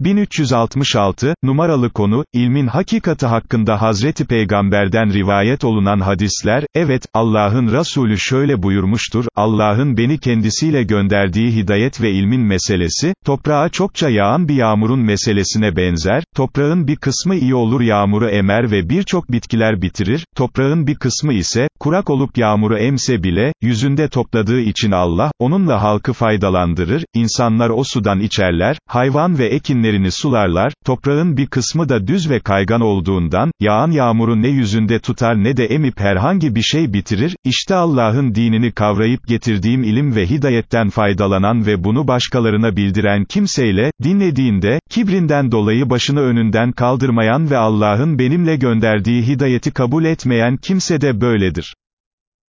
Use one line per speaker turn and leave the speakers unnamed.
1366, numaralı konu, ilmin hakikati hakkında Hazreti Peygamber'den rivayet olunan hadisler, evet, Allah'ın Resulü şöyle buyurmuştur, Allah'ın beni kendisiyle gönderdiği hidayet ve ilmin meselesi, toprağa çokça yağan bir yağmurun meselesine benzer, toprağın bir kısmı iyi olur yağmuru emer ve birçok bitkiler bitirir, toprağın bir kısmı ise, kurak olup yağmuru emse bile, yüzünde topladığı için Allah, onunla halkı faydalandırır, insanlar o sudan içerler, hayvan ve ekinleri ekinlerini sularlar, toprağın bir kısmı da düz ve kaygan olduğundan, yağan yağmuru ne yüzünde tutar ne de emip herhangi bir şey bitirir, işte Allah'ın dinini kavrayıp getirdiğim ilim ve hidayetten faydalanan ve bunu başkalarına bildiren kimseyle, dinlediğinde, kibrinden dolayı başını önünden kaldırmayan ve Allah'ın benimle gönderdiği hidayeti kabul etmeyen kimse de böyledir.